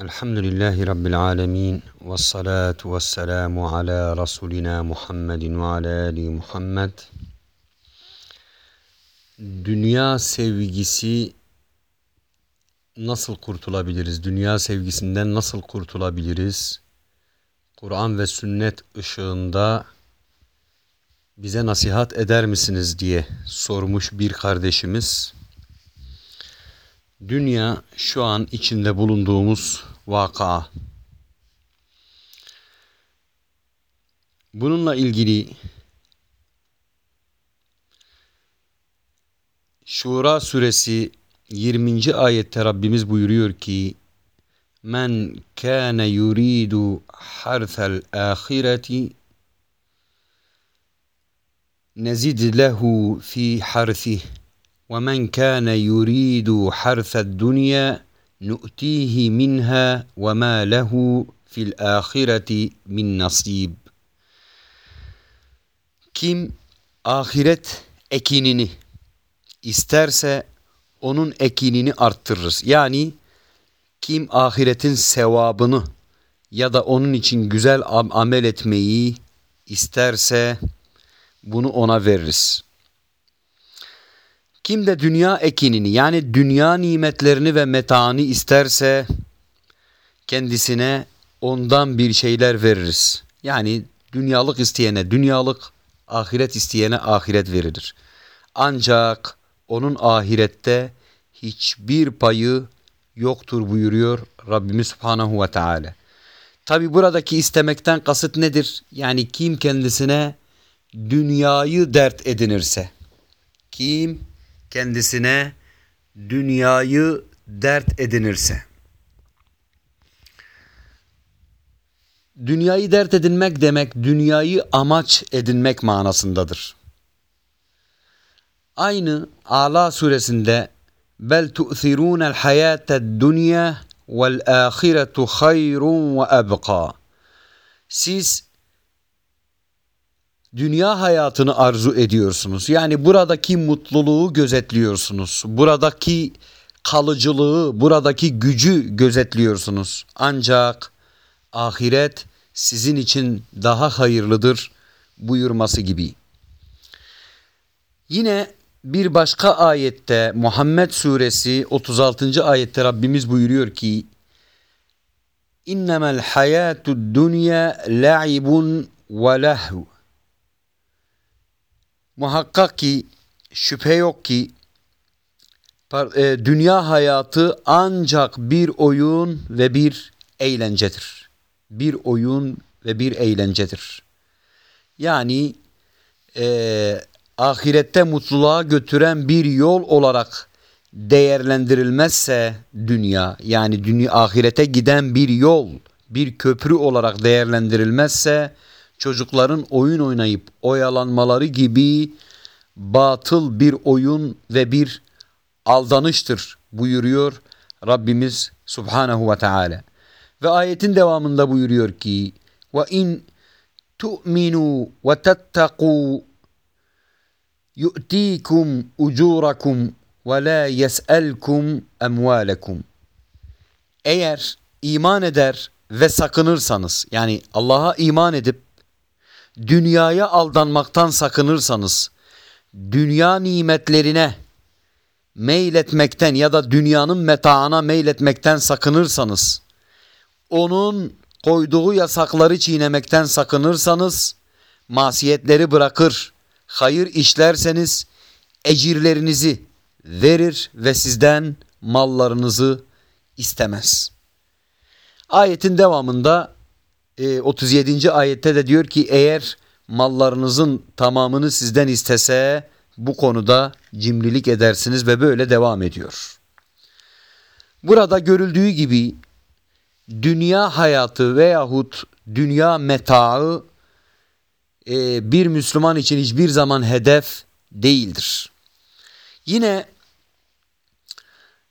Elhamdülillahi Rabbil alemin ve salatu ve selamu ala Resulina Muhammedin ve ala Ali Muhammed. Dünya sevgisi nasıl kurtulabiliriz? Dünya sevgisinden nasıl kurtulabiliriz? Kur'an ve sünnet ışığında bize nasihat eder misiniz diye sormuş bir kardeşimiz. Dünya şu an içinde bulunduğumuz vaka. Bununla ilgili Şura suresi 20. ayette Rabbimiz buyuruyor ki Men kâne yuridu harfel ahireti nezid lehu fi harfih ومن كان يريد حرث الدنيا نؤتيه منها وما له في الآخرة من nasib. Kim ahiret ekinini isterse onun ekinini arttırırız. Yani kim ahiretin sevabını ya da onun için güzel amel etmeyi isterse bunu ona veririz. Kim de dünya ekinini yani dünya nimetlerini ve metaını isterse kendisine ondan bir şeyler veririz. Yani dünyalık isteyene dünyalık, ahiret isteyene ahiret verilir. Ancak onun ahirette hiçbir payı yoktur buyuruyor Rabbimiz Subhanahu ve Teala. Tabi buradaki istemekten kasıt nedir? Yani kim kendisine dünyayı dert edinirse, kim kendisine dünyayı dert edinirse. Dünyayı dert edinmek demek dünyayı amaç edinmek manasındadır. Aynı Ala suresinde bel tu'thirûnel hayâted dünya vel âhiretu hayrun ve ebqa. Siz dünya hayatını arzu ediyorsunuz. Yani buradaki mutluluğu gözetliyorsunuz. Buradaki kalıcılığı, buradaki gücü gözetliyorsunuz. Ancak ahiret sizin için daha hayırlıdır buyurması gibi. Yine bir başka ayette Muhammed suresi 36. ayette Rabbimiz buyuruyor ki İnnemel hayatud dunya la'ibun ve lahu Muhakkak ki şüphe yok ki e, dünya hayatı ancak bir oyun ve bir eğlencedir. Bir oyun ve bir eğlencedir. Yani e, ahirette mutluluğa götüren bir yol olarak değerlendirilmezse dünya yani dünya ahirete giden bir yol, bir köprü olarak değerlendirilmezse çocukların oyun oynayıp oyalanmaları gibi batıl bir oyun ve bir aldanıştır buyuruyor Rabbimiz Subhanahu ve Teala. Ve ayetin devamında buyuruyor ki ve in tu'minu ve tettaku yu'tikum ucurakum ve la yes'elkum emvalekum. Eğer iman eder ve sakınırsanız yani Allah'a iman edip dünyaya aldanmaktan sakınırsanız, dünya nimetlerine meyletmekten ya da dünyanın metaana meyletmekten sakınırsanız, onun koyduğu yasakları çiğnemekten sakınırsanız, masiyetleri bırakır, hayır işlerseniz ecirlerinizi verir ve sizden mallarınızı istemez. Ayetin devamında 37. E, ayette de diyor ki eğer mallarınızın tamamını sizden istese bu konuda cimrilik edersiniz ve böyle devam ediyor. Burada görüldüğü gibi dünya hayatı veyahut dünya metaı e, bir Müslüman için hiçbir zaman hedef değildir. Yine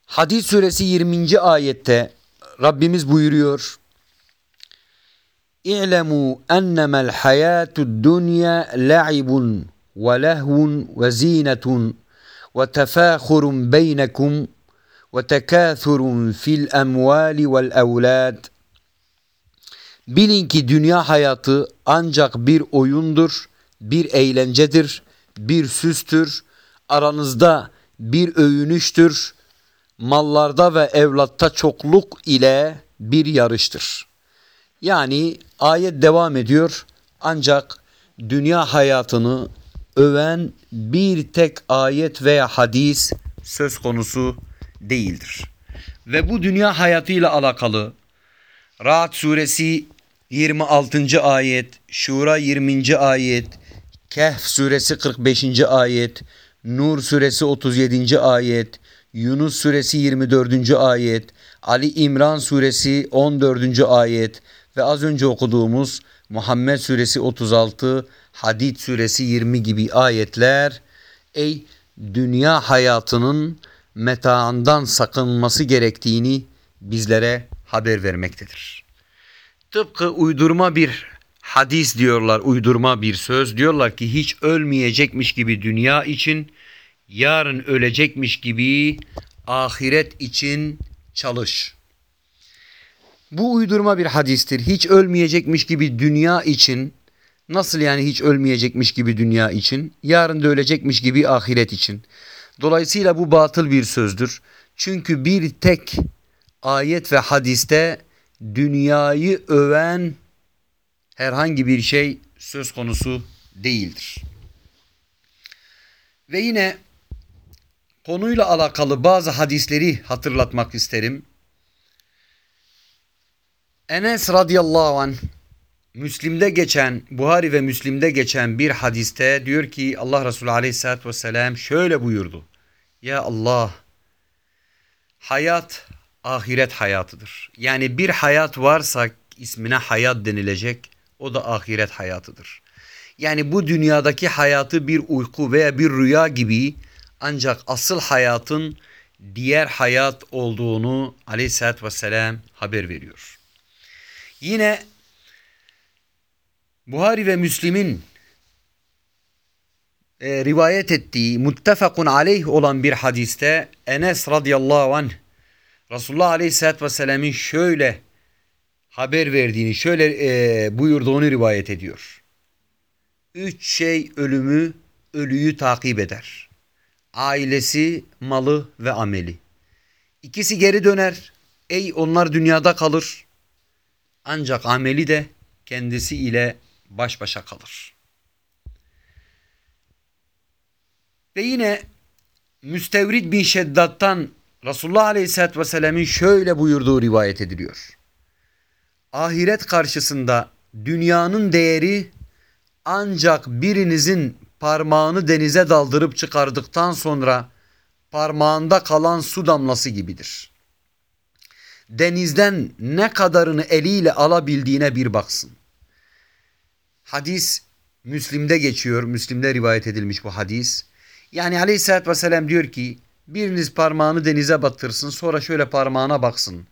Hadis suresi 20. ayette Rabbimiz buyuruyor. اعلموا أنما الحياة الدنيا لعب ولهو وزينة وتفاخر بينكم وتكاثر في الأموال والأولاد Bilin ki dünya hayatı ancak bir oyundur, bir eğlencedir, bir süstür, aranızda bir övünüştür, mallarda ve evlatta çokluk ile bir yarıştır. Yani ayet devam ediyor ancak dünya hayatını öven bir tek ayet veya hadis söz konusu değildir. Ve bu dünya hayatıyla alakalı Ra'd suresi 26. ayet, Şura 20. ayet, Kehf suresi 45. ayet, Nur suresi 37. ayet, Yunus suresi 24. ayet, Ali İmran suresi 14. ayet ve az önce okuduğumuz Muhammed suresi 36, Hadid suresi 20 gibi ayetler ey dünya hayatının metaandan sakınması gerektiğini bizlere haber vermektedir. Tıpkı uydurma bir hadis diyorlar, uydurma bir söz diyorlar ki hiç ölmeyecekmiş gibi dünya için, yarın ölecekmiş gibi ahiret için çalış. Bu uydurma bir hadistir. Hiç ölmeyecekmiş gibi dünya için, nasıl yani hiç ölmeyecekmiş gibi dünya için, yarın da ölecekmiş gibi ahiret için. Dolayısıyla bu batıl bir sözdür. Çünkü bir tek ayet ve hadiste dünyayı öven herhangi bir şey söz konusu değildir. Ve yine konuyla alakalı bazı hadisleri hatırlatmak isterim. Enes radıyallahu anh Müslim'de geçen, Buhari ve Müslim'de geçen bir hadiste diyor ki Allah Resulü aleyhissalatü vesselam şöyle buyurdu. Ya Allah hayat ahiret hayatıdır. Yani bir hayat varsa ismine hayat denilecek o da ahiret hayatıdır. Yani bu dünyadaki hayatı bir uyku veya bir rüya gibi ancak asıl hayatın diğer hayat olduğunu aleyhissalatü vesselam haber veriyor. Yine Buhari ve Müslim'in e, rivayet ettiği muttefakun aleyh olan bir hadiste Enes radıyallahu anh Resulullah aleyhissalatü vesselam'ın şöyle haber verdiğini, şöyle e, buyurduğunu rivayet ediyor. Üç şey ölümü, ölüyü takip eder. Ailesi, malı ve ameli. İkisi geri döner. Ey onlar dünyada kalır. Ancak ameli de kendisi ile baş başa kalır. Ve yine Müstevrid bin Şeddat'tan Resulullah Aleyhisselatü Vesselam'ın şöyle buyurduğu rivayet ediliyor. Ahiret karşısında dünyanın değeri ancak birinizin parmağını denize daldırıp çıkardıktan sonra parmağında kalan su damlası gibidir. Denizden ne kadarını eliyle alabildiğine bir baksın. Hadis Müslim'de geçiyor. Müslim'de rivayet edilmiş bu hadis. Yani aleyhissalatü vesselam diyor ki biriniz parmağını denize batırsın sonra şöyle parmağına baksın.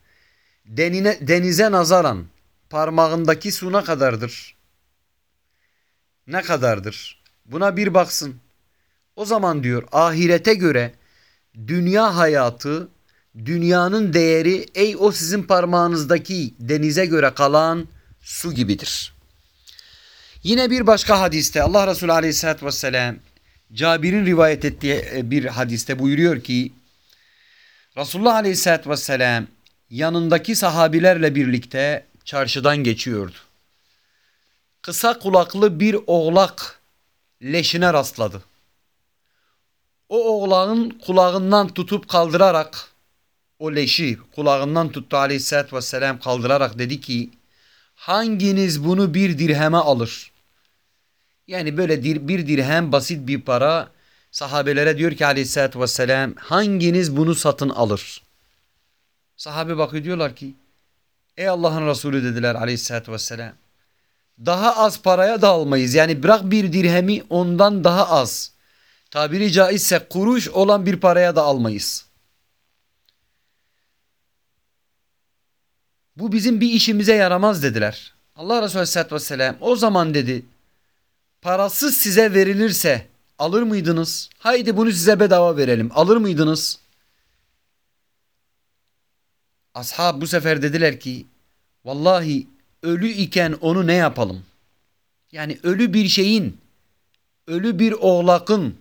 Denine, denize nazaran parmağındaki su ne kadardır? Ne kadardır? Buna bir baksın. O zaman diyor ahirete göre dünya hayatı, dünyanın değeri ey o sizin parmağınızdaki denize göre kalan su gibidir. Yine bir başka hadiste Allah Resulü Aleyhisselatü Vesselam Cabir'in rivayet ettiği e, bir hadiste buyuruyor ki Resulullah Aleyhisselatü Vesselam yanındaki sahabilerle birlikte çarşıdan geçiyordu. Kısa kulaklı bir oğlak leşine rastladı. O oğlanın kulağından tutup kaldırarak o leşi kulağından tuttu aleyhissalatü vesselam kaldırarak dedi ki hanginiz bunu bir dirheme alır? Yani böyle bir dirhem basit bir para sahabelere diyor ki aleyhissalatü vesselam hanginiz bunu satın alır? Sahabe bakıyor diyorlar ki ey Allah'ın Resulü dediler aleyhissalatü vesselam. Daha az paraya da almayız. Yani bırak bir dirhemi ondan daha az. Tabiri caizse kuruş olan bir paraya da almayız. Bu bizim bir işimize yaramaz dediler. Allah Resulü Aleyhisselatü Vesselam o zaman dedi parasız size verilirse alır mıydınız? Haydi bunu size bedava verelim alır mıydınız? Ashab bu sefer dediler ki vallahi ölü iken onu ne yapalım? Yani ölü bir şeyin, ölü bir oğlakın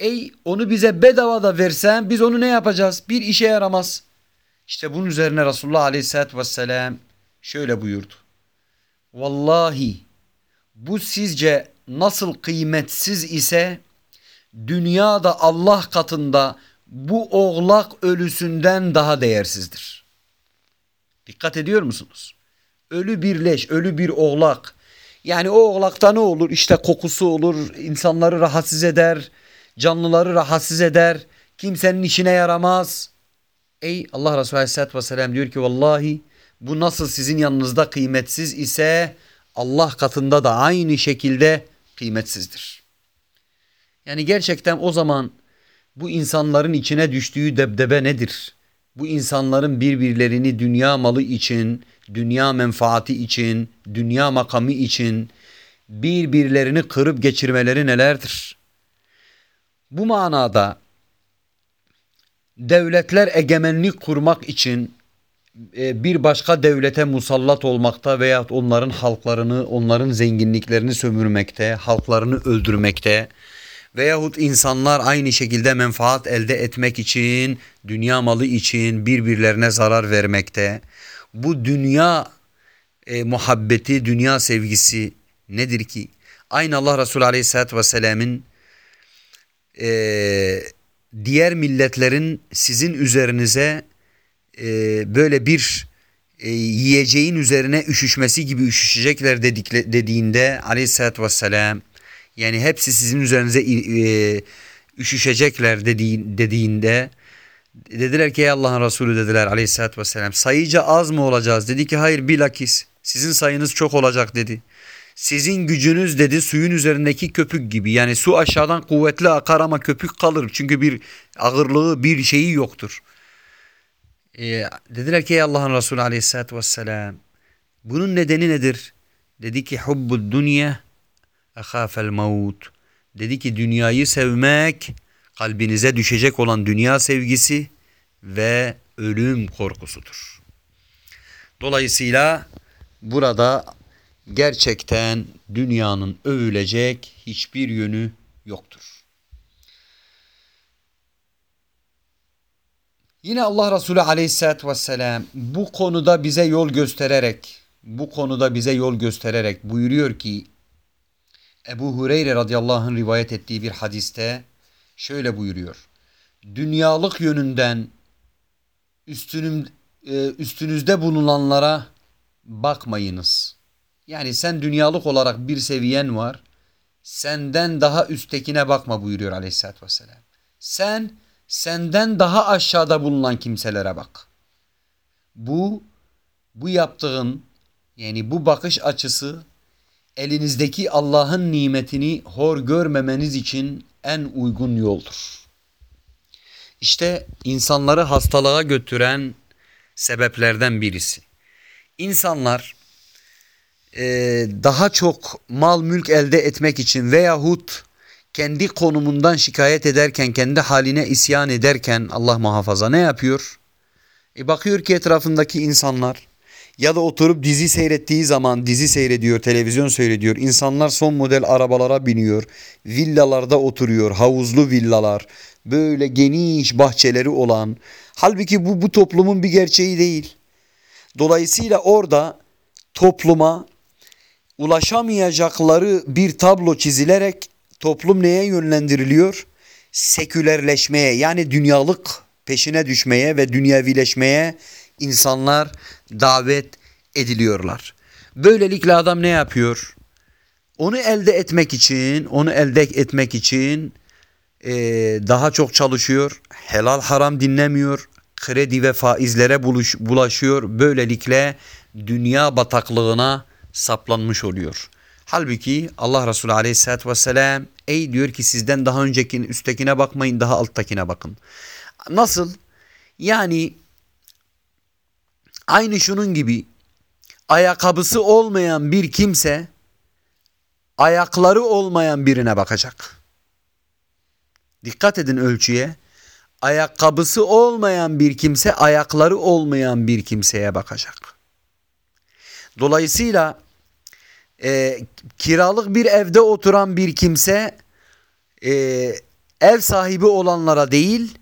ey onu bize bedava da versen biz onu ne yapacağız? Bir işe yaramaz. İşte bunun üzerine Resulullah Aleyhisselatü Vesselam şöyle buyurdu. Vallahi bu sizce nasıl kıymetsiz ise dünyada Allah katında bu oğlak ölüsünden daha değersizdir. Dikkat ediyor musunuz? Ölü bir leş, ölü bir oğlak. Yani o oğlakta ne olur? İşte kokusu olur, insanları rahatsız eder, canlıları rahatsız eder, kimsenin işine yaramaz. Ey Allah Resulü Aleyhisselatü Vesselam diyor ki vallahi bu nasıl sizin yanınızda kıymetsiz ise Allah katında da aynı şekilde kıymetsizdir. Yani gerçekten o zaman bu insanların içine düştüğü debdebe nedir? Bu insanların birbirlerini dünya malı için, dünya menfaati için, dünya makamı için birbirlerini kırıp geçirmeleri nelerdir? Bu manada devletler egemenlik kurmak için e, bir başka devlete musallat olmakta veya onların halklarını, onların zenginliklerini sömürmekte, halklarını öldürmekte veyahut insanlar aynı şekilde menfaat elde etmek için, dünya malı için birbirlerine zarar vermekte. Bu dünya e, muhabbeti, dünya sevgisi nedir ki? Aynı Allah Resulü Aleyhisselatü Vesselam'ın e, diğer milletlerin sizin üzerinize e, böyle bir e, yiyeceğin üzerine üşüşmesi gibi üşüşecekler dedikle, dediğinde aleyhissalatü vesselam yani hepsi sizin üzerinize e, üşüşecekler dediğin, dediğinde dediler ki ey Allah'ın Resulü dediler aleyhissalatü vesselam sayıca az mı olacağız? Dedi ki hayır bilakis sizin sayınız çok olacak dedi. Sizin gücünüz dedi suyun üzerindeki köpük gibi. Yani su aşağıdan kuvvetli akar ama köpük kalır. Çünkü bir ağırlığı bir şeyi yoktur. Ee, dediler ki Allah'ın Resulü aleyhissalatü vesselam bunun nedeni nedir? Dedi ki hubbud dünya ehafel maut. Dedi ki dünyayı sevmek kalbinize düşecek olan dünya sevgisi ve ölüm korkusudur. Dolayısıyla burada gerçekten dünyanın övülecek hiçbir yönü yoktur. Yine Allah Resulü aleyhissalatü vesselam bu konuda bize yol göstererek, bu konuda bize yol göstererek buyuruyor ki Ebu Hureyre radıyallahu anh rivayet ettiği bir hadiste şöyle buyuruyor. Dünyalık yönünden üstünüm, e, üstünüzde bulunanlara bakmayınız. Yani sen dünyalık olarak bir seviyen var. Senden daha üsttekine bakma buyuruyor aleyhissalatü vesselam. Sen senden daha aşağıda bulunan kimselere bak. Bu bu yaptığın yani bu bakış açısı elinizdeki Allah'ın nimetini hor görmemeniz için en uygun yoldur. İşte insanları hastalığa götüren sebeplerden birisi. İnsanlar e, daha çok mal mülk elde etmek için veyahut kendi konumundan şikayet ederken, kendi haline isyan ederken Allah muhafaza ne yapıyor? E bakıyor ki etrafındaki insanlar ya da oturup dizi seyrettiği zaman dizi seyrediyor, televizyon seyrediyor. İnsanlar son model arabalara biniyor. Villalarda oturuyor, havuzlu villalar. Böyle geniş bahçeleri olan. Halbuki bu bu toplumun bir gerçeği değil. Dolayısıyla orada topluma ulaşamayacakları bir tablo çizilerek toplum neye yönlendiriliyor? Sekülerleşmeye yani dünyalık peşine düşmeye ve dünyevileşmeye insanlar davet ediliyorlar. Böylelikle adam ne yapıyor? Onu elde etmek için, onu elde etmek için e, daha çok çalışıyor. Helal haram dinlemiyor. Kredi ve faizlere buluş, bulaşıyor. Böylelikle dünya bataklığına saplanmış oluyor. Halbuki Allah Resulü aleyhissalatü vesselam ey diyor ki sizden daha önceki üsttekine bakmayın daha alttakine bakın. Nasıl? Yani aynı şunun gibi ayakkabısı olmayan bir kimse ayakları olmayan birine bakacak. Dikkat edin ölçüye. ayakkabısı olmayan bir kimse ayakları olmayan bir kimseye bakacak. Dolayısıyla e, kiralık bir evde oturan bir kimse e, ev sahibi olanlara değil,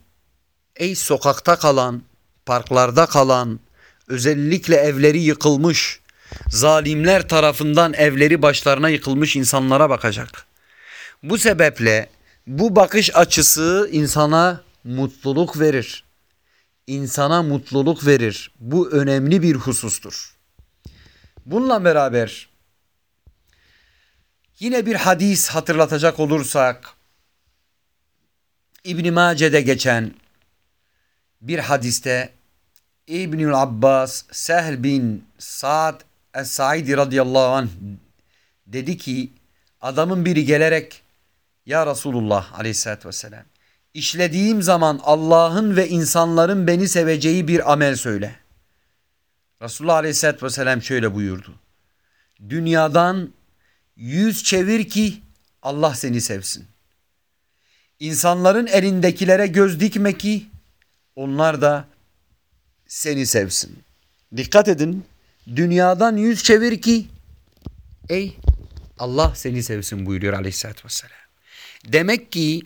ey sokakta kalan, parklarda kalan, özellikle evleri yıkılmış, zalimler tarafından evleri başlarına yıkılmış insanlara bakacak. Bu sebeple bu bakış açısı insana mutluluk verir. İnsana mutluluk verir. Bu önemli bir husustur. Bununla beraber yine bir hadis hatırlatacak olursak İbn Mace'de geçen bir hadiste İbnül Abbas Sehl bin Sa'd Es-Saidi radıyallahu anh dedi ki adamın biri gelerek ya Resulullah aleyhissalatü vesselam işlediğim zaman Allah'ın ve insanların beni seveceği bir amel söyle. Resulullah aleyhissalatü vesselam şöyle buyurdu. Dünyadan yüz çevir ki Allah seni sevsin. İnsanların elindekilere göz dikme ki onlar da seni sevsin. Dikkat edin. Dünyadan yüz çevir ki ey Allah seni sevsin buyuruyor aleyhissalatü vesselam. Demek ki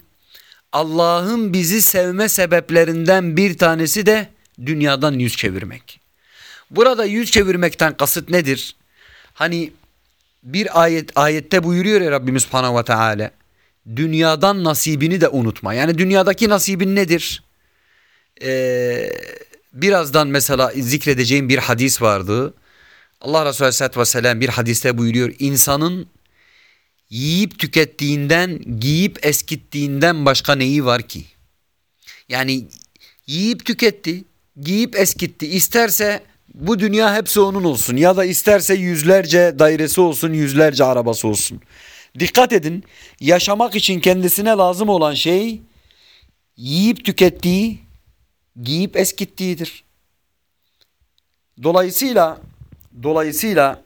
Allah'ın bizi sevme sebeplerinden bir tanesi de dünyadan yüz çevirmek. Burada yüz çevirmekten kasıt nedir? Hani bir ayet ayette buyuruyor ya Rabbimiz Subhanahu ve Teala dünyadan nasibini de unutma. Yani dünyadaki nasibin nedir? Ee, birazdan mesela zikredeceğim bir hadis vardı. Allah Resulü Aleyhisselatü Vesselam bir hadiste buyuruyor. İnsanın yiyip tükettiğinden, giyip eskittiğinden başka neyi var ki? Yani yiyip tüketti, giyip eskitti. İsterse bu dünya hepsi onun olsun ya da isterse yüzlerce dairesi olsun, yüzlerce arabası olsun. Dikkat edin, yaşamak için kendisine lazım olan şey yiyip tükettiği, giyip eskittiğidir. Dolayısıyla dolayısıyla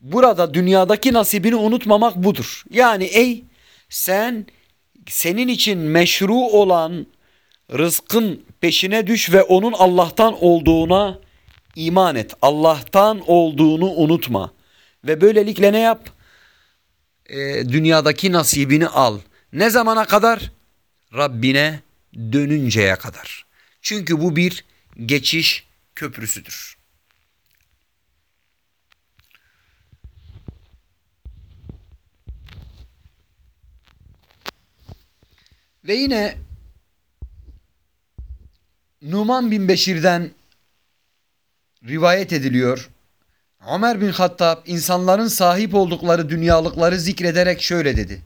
burada dünyadaki nasibini unutmamak budur. Yani ey sen senin için meşru olan rızkın peşine düş ve onun Allah'tan olduğuna iman et. Allah'tan olduğunu unutma. Ve böylelikle ne yap? Ee, dünyadaki nasibini al. Ne zamana kadar? Rabbine dönünceye kadar. Çünkü bu bir geçiş köprüsüdür. Ve yine Numan bin Beşir'den rivayet ediliyor. Ömer bin Hattab insanların sahip oldukları dünyalıkları zikrederek şöyle dedi.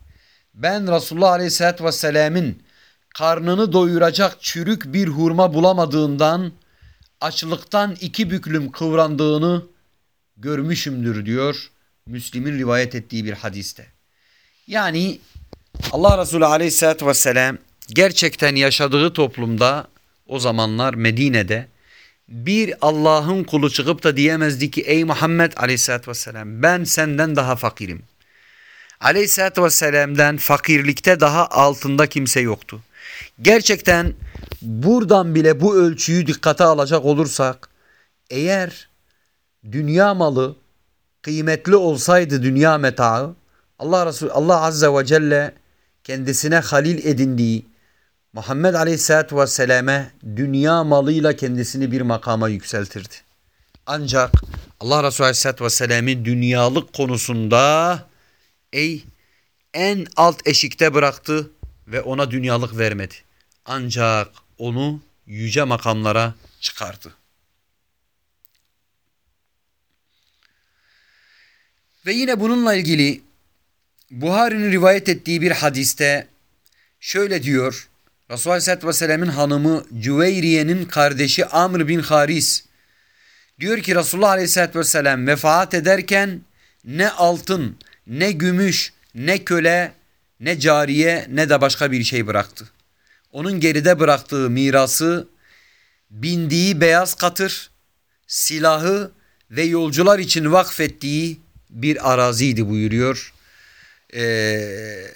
Ben Resulullah Aleyhisselatü Vesselam'ın karnını doyuracak çürük bir hurma bulamadığından açlıktan iki büklüm kıvrandığını görmüşümdür diyor Müslim'in rivayet ettiği bir hadiste. Yani Allah Resulü aleyhissalatü vesselam gerçekten yaşadığı toplumda o zamanlar Medine'de bir Allah'ın kulu çıkıp da diyemezdi ki ey Muhammed aleyhissalatü vesselam ben senden daha fakirim. Aleyhissalatü vesselam'dan fakirlikte daha altında kimse yoktu. Gerçekten buradan bile bu ölçüyü dikkate alacak olursak eğer dünya malı kıymetli olsaydı dünya metaı Allah Resulü Allah Azze ve Celle kendisine halil edindiği Muhammed Aleyhisselatü Vesselam'e dünya malıyla kendisini bir makama yükseltirdi. Ancak Allah Resulü Aleyhisselatü Vesselam'ı dünyalık konusunda ey en alt eşikte bıraktı ve ona dünyalık vermedi. Ancak onu yüce makamlara çıkardı. Ve yine bununla ilgili Buhari'nin rivayet ettiği bir hadiste şöyle diyor. Resulullah Aleyhisselatü Vesselam'ın hanımı Cüveyriye'nin kardeşi Amr bin Haris diyor ki Resulullah Aleyhisselatü Vesselam vefat ederken ne altın, ne gümüş, ne köle, ne cariye ne de başka bir şey bıraktı. Onun geride bıraktığı mirası bindiği beyaz katır, silahı ve yolcular için vakfettiği bir araziydi buyuruyor. Ee,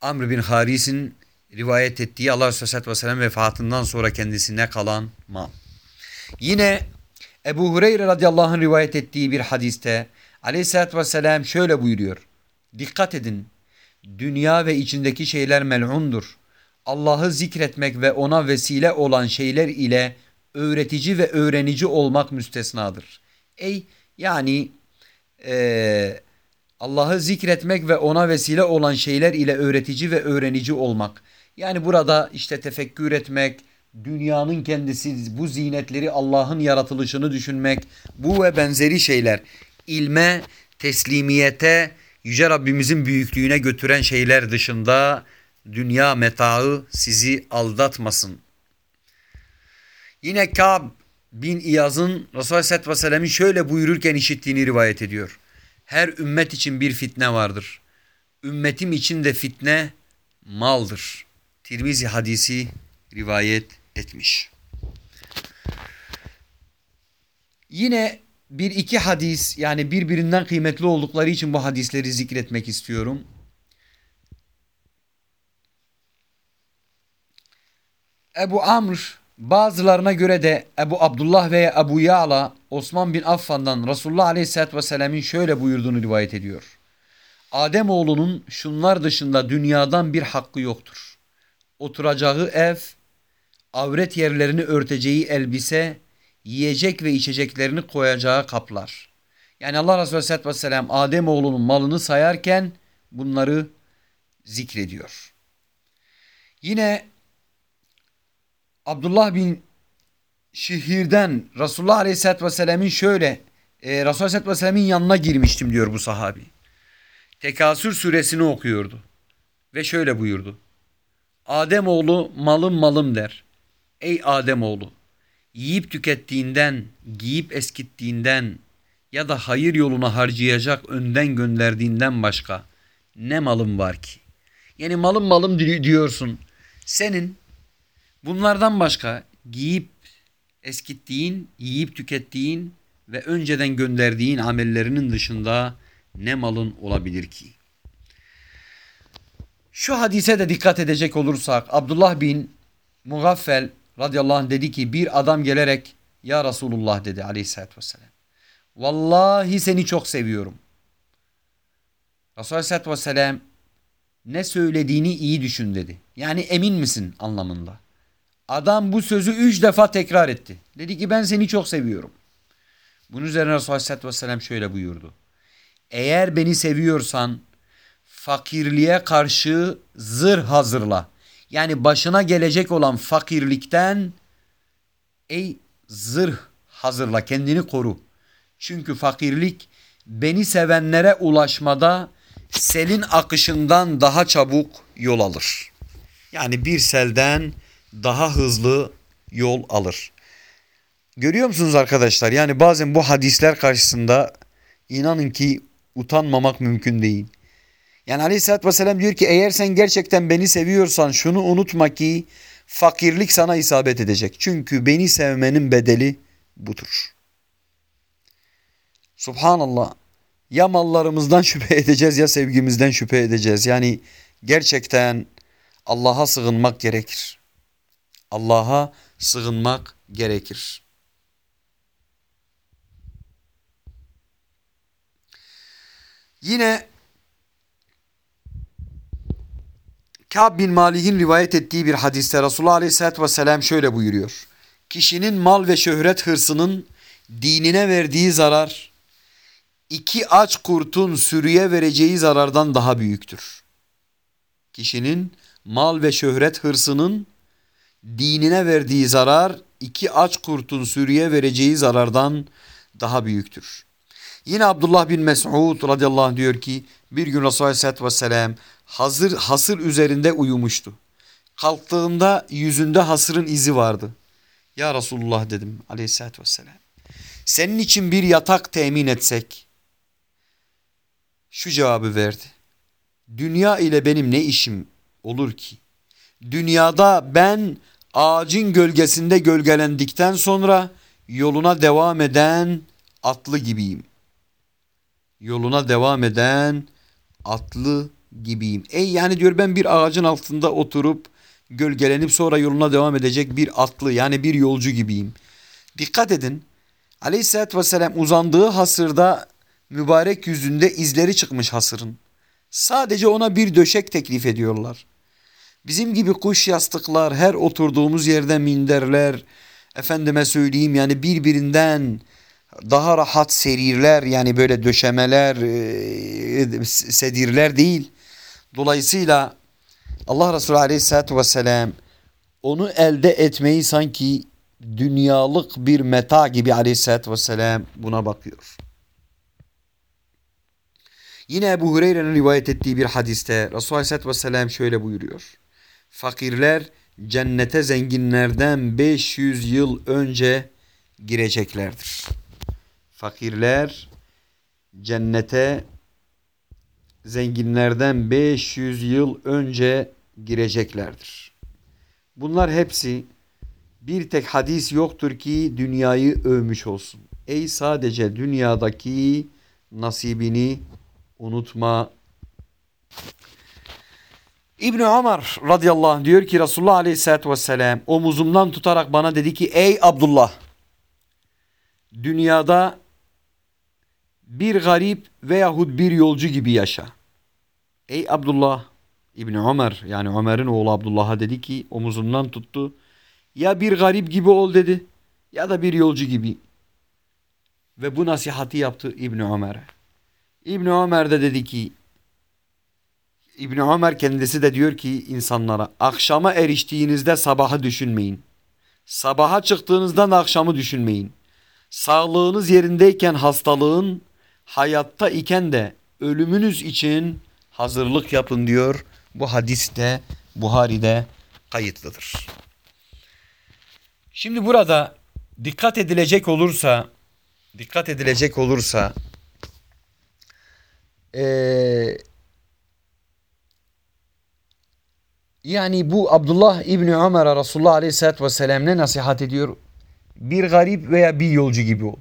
Amr bin Haris'in rivayet ettiği Allah Resulü Aleyhisselatü Vesselam vefatından sonra kendisine kalan mal. Yine Ebu Hureyre radıyallahu anh rivayet ettiği bir hadiste Aleyhisselatü Vesselam şöyle buyuruyor. Dikkat edin. Dünya ve içindeki şeyler mel'undur. Allah'ı zikretmek ve ona vesile olan şeyler ile öğretici ve öğrenici olmak müstesnadır. Ey yani e, Allah'ı zikretmek ve ona vesile olan şeyler ile öğretici ve öğrenici olmak. Yani burada işte tefekkür etmek, dünyanın kendisi, bu zinetleri Allah'ın yaratılışını düşünmek, bu ve benzeri şeyler ilme, teslimiyete, Yüce Rabbimizin büyüklüğüne götüren şeyler dışında dünya metaı sizi aldatmasın. Yine Kab bin İyaz'ın Resulü Aleyhisselatü Vesselam'ın şöyle buyururken işittiğini rivayet ediyor. Her ümmet için bir fitne vardır. Ümmetim için de fitne maldır. Tirmizi hadisi rivayet etmiş. Yine bir iki hadis yani birbirinden kıymetli oldukları için bu hadisleri zikretmek istiyorum. Ebu Amr bazılarına göre de Ebu Abdullah veya Ebu Ya'la Osman bin Affan'dan Resulullah Aleyhisselatü Vesselam'ın şöyle buyurduğunu rivayet ediyor. Adem oğlunun şunlar dışında dünyadan bir hakkı yoktur. Oturacağı ev, avret yerlerini örteceği elbise, yiyecek ve içeceklerini koyacağı kaplar. Yani Allah Resulü Aleyhisselatü Vesselam Adem oğlunun malını sayarken bunları zikrediyor. Yine Abdullah bin Şihir'den Resulullah Aleyhisselatü Vesselam'ın şöyle e, Resulullah Aleyhisselatü Vesselam'ın yanına girmiştim diyor bu sahabi. Tekasür suresini okuyordu. Ve şöyle buyurdu. Adem oğlu malım malım der. Ey Adem oğlu yiyip tükettiğinden, giyip eskittiğinden ya da hayır yoluna harcayacak önden gönderdiğinden başka ne malım var ki? Yani malım malım diyorsun. Senin bunlardan başka giyip eskittiğin, yiyip tükettiğin ve önceden gönderdiğin amellerinin dışında ne malın olabilir ki? Şu hadise de dikkat edecek olursak Abdullah bin Mugaffel radıyallahu anh dedi ki bir adam gelerek ya Resulullah dedi aleyhissalatü vesselam. Vallahi seni çok seviyorum. Resulullah aleyhissalatü vesselam ne söylediğini iyi düşün dedi. Yani emin misin anlamında. Adam bu sözü üç defa tekrar etti. Dedi ki ben seni çok seviyorum. Bunun üzerine Resulullah aleyhissalatü vesselam şöyle buyurdu. Eğer beni seviyorsan fakirliğe karşı zırh hazırla. Yani başına gelecek olan fakirlikten ey zırh hazırla kendini koru. Çünkü fakirlik beni sevenlere ulaşmada selin akışından daha çabuk yol alır. Yani bir selden daha hızlı yol alır. Görüyor musunuz arkadaşlar? Yani bazen bu hadisler karşısında inanın ki utanmamak mümkün değil. Yani aleyhissalatü vesselam diyor ki eğer sen gerçekten beni seviyorsan şunu unutma ki fakirlik sana isabet edecek. Çünkü beni sevmenin bedeli budur. Subhanallah. Ya mallarımızdan şüphe edeceğiz ya sevgimizden şüphe edeceğiz. Yani gerçekten Allah'a sığınmak gerekir. Allah'a sığınmak gerekir. Yine Kâb bin Malik'in rivayet ettiği bir hadiste Resulullah Aleyhisselatü Vesselam şöyle buyuruyor. Kişinin mal ve şöhret hırsının dinine verdiği zarar, iki aç kurtun sürüye vereceği zarardan daha büyüktür. Kişinin mal ve şöhret hırsının dinine verdiği zarar, iki aç kurtun sürüye vereceği zarardan daha büyüktür. Yine Abdullah bin Mes'ud radıyallahu anh diyor ki bir gün Resulullah aleyhissalatü vesselam hazır hasır üzerinde uyumuştu. Kalktığında yüzünde hasırın izi vardı. Ya Resulullah dedim aleyhissalatü vesselam. Senin için bir yatak temin etsek. Şu cevabı verdi. Dünya ile benim ne işim olur ki? Dünyada ben ağacın gölgesinde gölgelendikten sonra yoluna devam eden atlı gibiyim. Yoluna devam eden atlı gibiyim. Ey yani diyor ben bir ağacın altında oturup gölgelenip sonra yoluna devam edecek bir atlı yani bir yolcu gibiyim. Dikkat edin. Aleyhisselatü Vesselam uzandığı hasırda mübarek yüzünde izleri çıkmış hasırın. Sadece ona bir döşek teklif ediyorlar. Bizim gibi kuş yastıklar, her oturduğumuz yerde minderler, efendime söyleyeyim yani birbirinden daha rahat serirler yani böyle döşemeler, e, sedirler değil. Dolayısıyla Allah Resulü Aleyhisselatü Vesselam onu elde etmeyi sanki dünyalık bir meta gibi Aleyhisselatü Vesselam buna bakıyor. Yine Ebu Hureyre'nin rivayet ettiği bir hadiste Resulullah Aleyhisselatü Vesselam şöyle buyuruyor. Fakirler cennete zenginlerden 500 yıl önce gireceklerdir. Fakirler cennete zenginlerden 500 yıl önce gireceklerdir. Bunlar hepsi bir tek hadis yoktur ki dünyayı övmüş olsun. Ey sadece dünyadaki nasibini unutma. İbn Ömer radıyallahu anh diyor ki Resulullah aleyhissalatü vesselam omuzumdan tutarak bana dedi ki ey Abdullah dünyada bir garip veyahut bir yolcu gibi yaşa. Ey Abdullah İbni Ömer yani Ömer'in oğlu Abdullah'a dedi ki omuzundan tuttu. Ya bir garip gibi ol dedi ya da bir yolcu gibi. Ve bu nasihati yaptı İbni Ömer'e. İbni Ömer de dedi ki İbni Ömer kendisi de diyor ki insanlara akşama eriştiğinizde sabahı düşünmeyin. Sabaha çıktığınızdan akşamı düşünmeyin. Sağlığınız yerindeyken hastalığın, hayatta iken de ölümünüz için hazırlık yapın diyor. Bu hadiste Buhari'de kayıtlıdır. Şimdi burada dikkat edilecek olursa dikkat edilecek olursa ee, yani bu Abdullah İbni Ömer'e Resulullah Aleyhisselatü Vesselam ne nasihat ediyor? Bir garip veya bir yolcu gibi ol.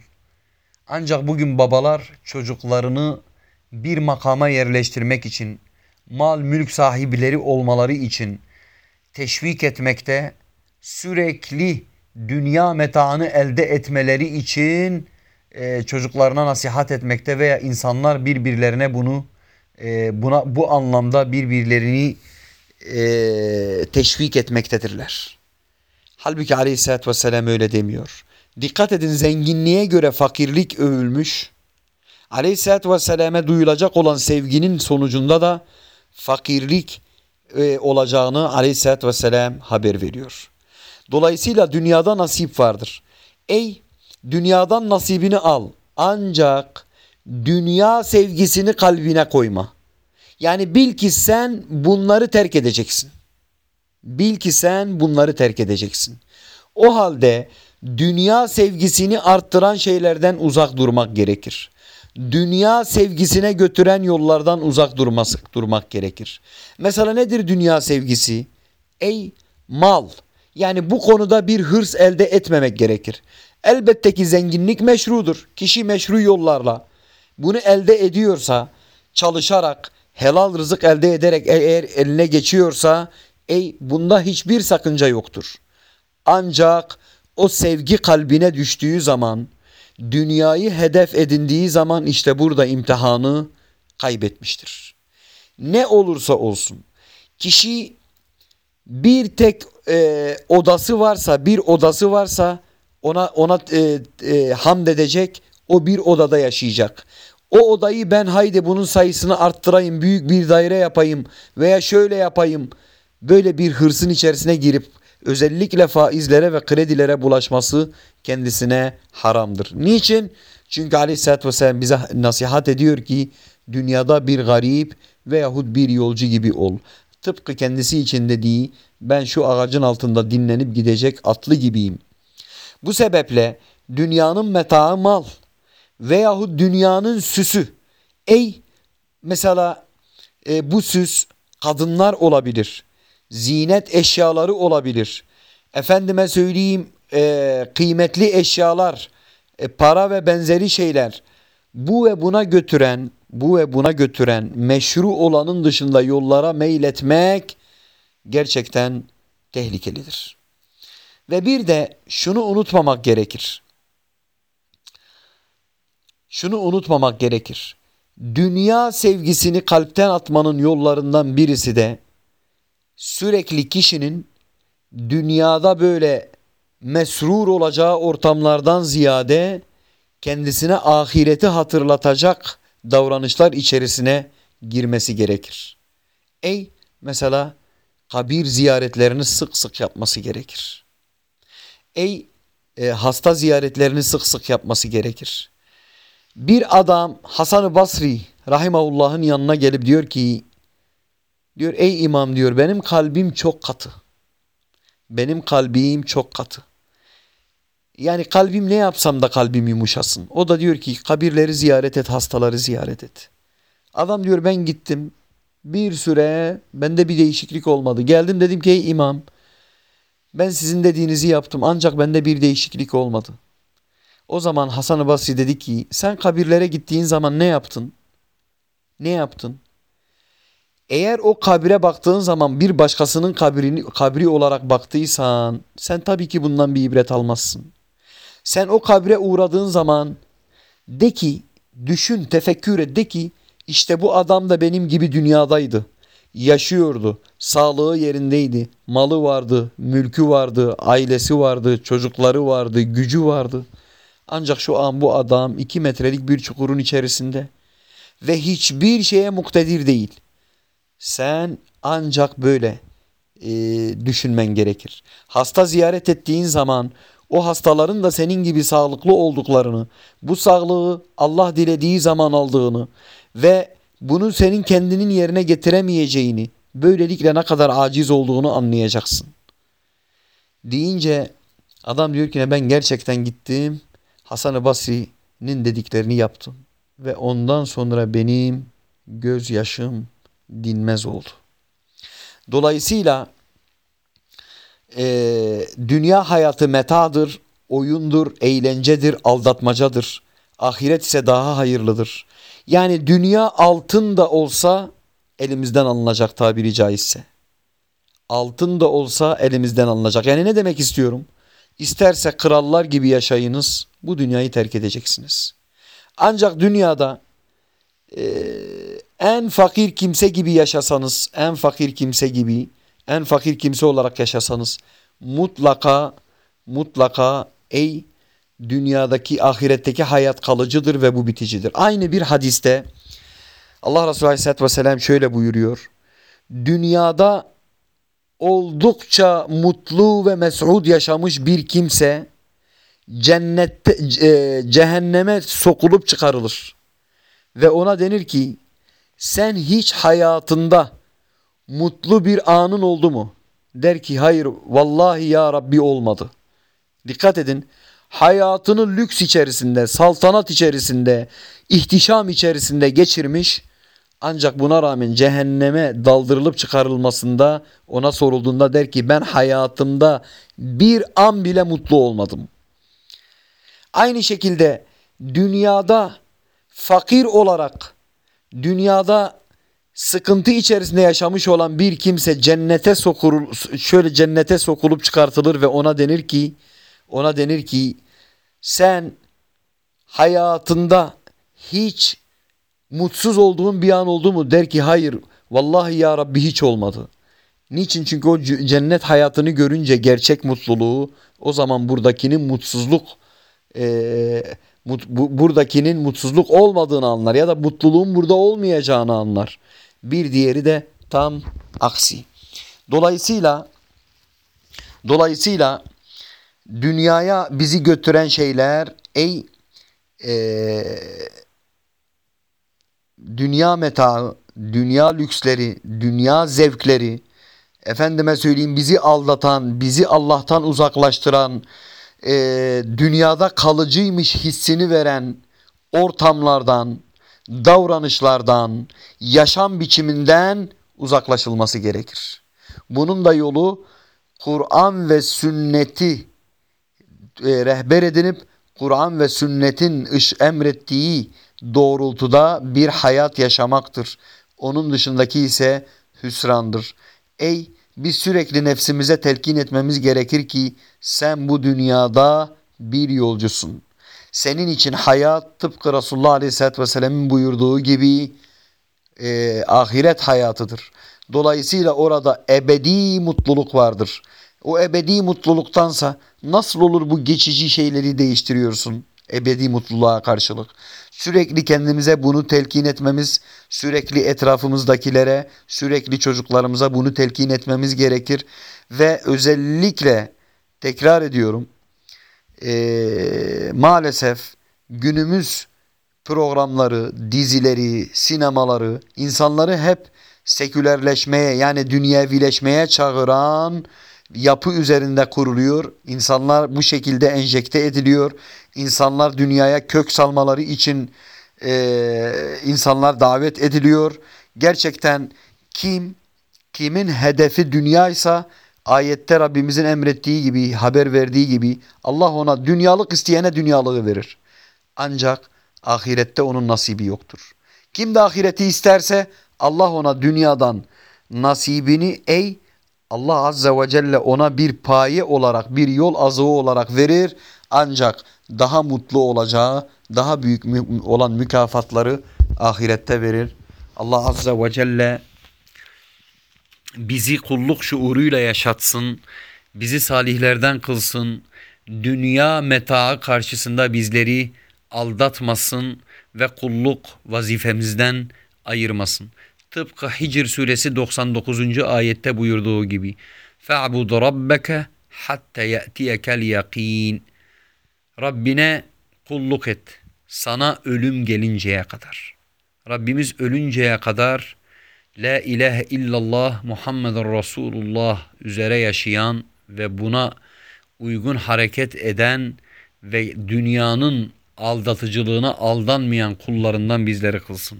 Ancak bugün babalar çocuklarını bir makama yerleştirmek için, mal mülk sahipleri olmaları için teşvik etmekte, sürekli dünya metaını elde etmeleri için e, çocuklarına nasihat etmekte veya insanlar birbirlerine bunu e, buna bu anlamda birbirlerini e, teşvik etmektedirler. Halbuki aleyhissalatü vesselam öyle demiyor. Dikkat edin zenginliğe göre fakirlik övülmüş. Aleyhisselatü Vesselam'e duyulacak olan sevginin sonucunda da fakirlik e, olacağını Aleyhisselatü Vesselam haber veriyor. Dolayısıyla dünyada nasip vardır. Ey dünyadan nasibini al ancak dünya sevgisini kalbine koyma. Yani bil ki sen bunları terk edeceksin. Bil ki sen bunları terk edeceksin. O halde dünya sevgisini arttıran şeylerden uzak durmak gerekir. Dünya sevgisine götüren yollardan uzak durması, durmak gerekir. Mesela nedir dünya sevgisi? Ey mal. Yani bu konuda bir hırs elde etmemek gerekir. Elbette ki zenginlik meşrudur. Kişi meşru yollarla bunu elde ediyorsa, çalışarak, helal rızık elde ederek eğer eline geçiyorsa, ey bunda hiçbir sakınca yoktur. Ancak o sevgi kalbine düştüğü zaman, dünyayı hedef edindiği zaman işte burada imtihanı kaybetmiştir. Ne olursa olsun kişi bir tek e, odası varsa, bir odası varsa ona ona e, e, hamd edecek, o bir odada yaşayacak. O odayı ben haydi bunun sayısını arttırayım, büyük bir daire yapayım veya şöyle yapayım. Böyle bir hırsın içerisine girip özellikle faizlere ve kredilere bulaşması kendisine haramdır. Niçin? Çünkü aleyhissalatü vesselam bize nasihat ediyor ki dünyada bir garip veyahut bir yolcu gibi ol. Tıpkı kendisi için dediği ben şu ağacın altında dinlenip gidecek atlı gibiyim. Bu sebeple dünyanın metaı mal veyahut dünyanın süsü. Ey mesela e, bu süs kadınlar olabilir zinet eşyaları olabilir. Efendime söyleyeyim e, kıymetli eşyalar, e, para ve benzeri şeyler. Bu ve buna götüren, bu ve buna götüren meşru olanın dışında yollara meyletmek gerçekten tehlikelidir. Ve bir de şunu unutmamak gerekir. Şunu unutmamak gerekir. Dünya sevgisini kalpten atmanın yollarından birisi de sürekli kişinin dünyada böyle mesrur olacağı ortamlardan ziyade kendisine ahireti hatırlatacak davranışlar içerisine girmesi gerekir. Ey mesela kabir ziyaretlerini sık sık yapması gerekir. Ey e, hasta ziyaretlerini sık sık yapması gerekir. Bir adam Hasan-ı Basri rahimahullah'ın yanına gelip diyor ki diyor ey imam diyor benim kalbim çok katı. Benim kalbim çok katı. Yani kalbim ne yapsam da kalbim yumuşasın. O da diyor ki kabirleri ziyaret et, hastaları ziyaret et. Adam diyor ben gittim. Bir süre bende bir değişiklik olmadı. Geldim dedim ki ey imam ben sizin dediğinizi yaptım ancak bende bir değişiklik olmadı. O zaman Hasan-ı Basri dedi ki sen kabirlere gittiğin zaman ne yaptın? Ne yaptın? Eğer o kabire baktığın zaman bir başkasının kabrini, kabri olarak baktıysan sen tabii ki bundan bir ibret almazsın. Sen o kabre uğradığın zaman de ki düşün tefekkür et de ki işte bu adam da benim gibi dünyadaydı. Yaşıyordu, sağlığı yerindeydi, malı vardı, mülkü vardı, ailesi vardı, çocukları vardı, gücü vardı. Ancak şu an bu adam iki metrelik bir çukurun içerisinde ve hiçbir şeye muktedir değil. Sen ancak böyle e, düşünmen gerekir. Hasta ziyaret ettiğin zaman o hastaların da senin gibi sağlıklı olduklarını, bu sağlığı Allah dilediği zaman aldığını ve bunu senin kendinin yerine getiremeyeceğini, böylelikle ne kadar aciz olduğunu anlayacaksın. Deyince adam diyor ki ben gerçekten gittim Hasan-ı Basri'nin dediklerini yaptım ve ondan sonra benim gözyaşım dinmez oldu. Dolayısıyla e, dünya hayatı metadır, oyundur, eğlencedir, aldatmacadır. Ahiret ise daha hayırlıdır. Yani dünya altın da olsa elimizden alınacak tabiri caizse. Altın da olsa elimizden alınacak. Yani ne demek istiyorum? İsterse krallar gibi yaşayınız, bu dünyayı terk edeceksiniz. Ancak dünyada e, en fakir kimse gibi yaşasanız, en fakir kimse gibi, en fakir kimse olarak yaşasanız mutlaka mutlaka ey dünyadaki ahiretteki hayat kalıcıdır ve bu biticidir. Aynı bir hadiste Allah Resulü Aleyhisselatü Vesselam şöyle buyuruyor. Dünyada oldukça mutlu ve mes'ud yaşamış bir kimse cennette e, cehenneme sokulup çıkarılır. Ve ona denir ki sen hiç hayatında mutlu bir anın oldu mu? Der ki hayır vallahi ya Rabbi olmadı. Dikkat edin hayatını lüks içerisinde, saltanat içerisinde, ihtişam içerisinde geçirmiş ancak buna rağmen cehenneme daldırılıp çıkarılmasında ona sorulduğunda der ki ben hayatımda bir an bile mutlu olmadım. Aynı şekilde dünyada fakir olarak dünyada sıkıntı içerisinde yaşamış olan bir kimse cennete sokulur şöyle cennete sokulup çıkartılır ve ona denir ki ona denir ki sen hayatında hiç mutsuz olduğun bir an oldu mu? Der ki hayır vallahi ya Rabbi hiç olmadı. Niçin? Çünkü o cennet hayatını görünce gerçek mutluluğu o zaman buradakinin mutsuzluk e, mut, bu, buradakinin mutsuzluk olmadığını anlar ya da mutluluğun burada olmayacağını anlar. Bir diğeri de tam aksi. Dolayısıyla dolayısıyla dünyaya bizi götüren şeyler ey e, dünya metaı, dünya lüksleri, dünya zevkleri, efendime söyleyeyim bizi aldatan, bizi Allah'tan uzaklaştıran, e, dünyada kalıcıymış hissini veren ortamlardan, davranışlardan, yaşam biçiminden uzaklaşılması gerekir. Bunun da yolu Kur'an ve sünneti e, rehber edinip Kur'an ve sünnetin iş emrettiği doğrultuda bir hayat yaşamaktır. Onun dışındaki ise hüsrandır. Ey biz sürekli nefsimize telkin etmemiz gerekir ki sen bu dünyada bir yolcusun. Senin için hayat tıpkı Resulullah Aleyhisselatü Vesselam'ın buyurduğu gibi e, ahiret hayatıdır. Dolayısıyla orada ebedi mutluluk vardır. O ebedi mutluluktansa nasıl olur bu geçici şeyleri değiştiriyorsun ebedi mutluluğa karşılık? Sürekli kendimize bunu telkin etmemiz, sürekli etrafımızdakilere, sürekli çocuklarımıza bunu telkin etmemiz gerekir. Ve özellikle tekrar ediyorum e, maalesef günümüz programları, dizileri, sinemaları insanları hep sekülerleşmeye yani dünyevileşmeye çağıran yapı üzerinde kuruluyor. İnsanlar bu şekilde enjekte ediliyor. İnsanlar dünyaya kök salmaları için e, insanlar davet ediliyor. Gerçekten kim kimin hedefi dünyaysa ayette Rabbimizin emrettiği gibi, haber verdiği gibi Allah ona dünyalık isteyene dünyalığı verir. Ancak ahirette onun nasibi yoktur. Kim de ahireti isterse Allah ona dünyadan nasibini ey Allah Azze ve Celle ona bir paye olarak, bir yol azığı olarak verir. Ancak daha mutlu olacağı, daha büyük olan mükafatları ahirette verir. Allah Azze ve Celle bizi kulluk şuuruyla yaşatsın, bizi salihlerden kılsın, dünya metaı karşısında bizleri aldatmasın ve kulluk vazifemizden ayırmasın. Tıpkı Hicr suresi 99. ayette buyurduğu gibi. Fe'bud rabbeke hatta ye'tiyekel yakin. Rabbine kulluk et. Sana ölüm gelinceye kadar. Rabbimiz ölünceye kadar La ilahe illallah Muhammedun Resulullah üzere yaşayan ve buna uygun hareket eden ve dünyanın aldatıcılığına aldanmayan kullarından bizleri kılsın.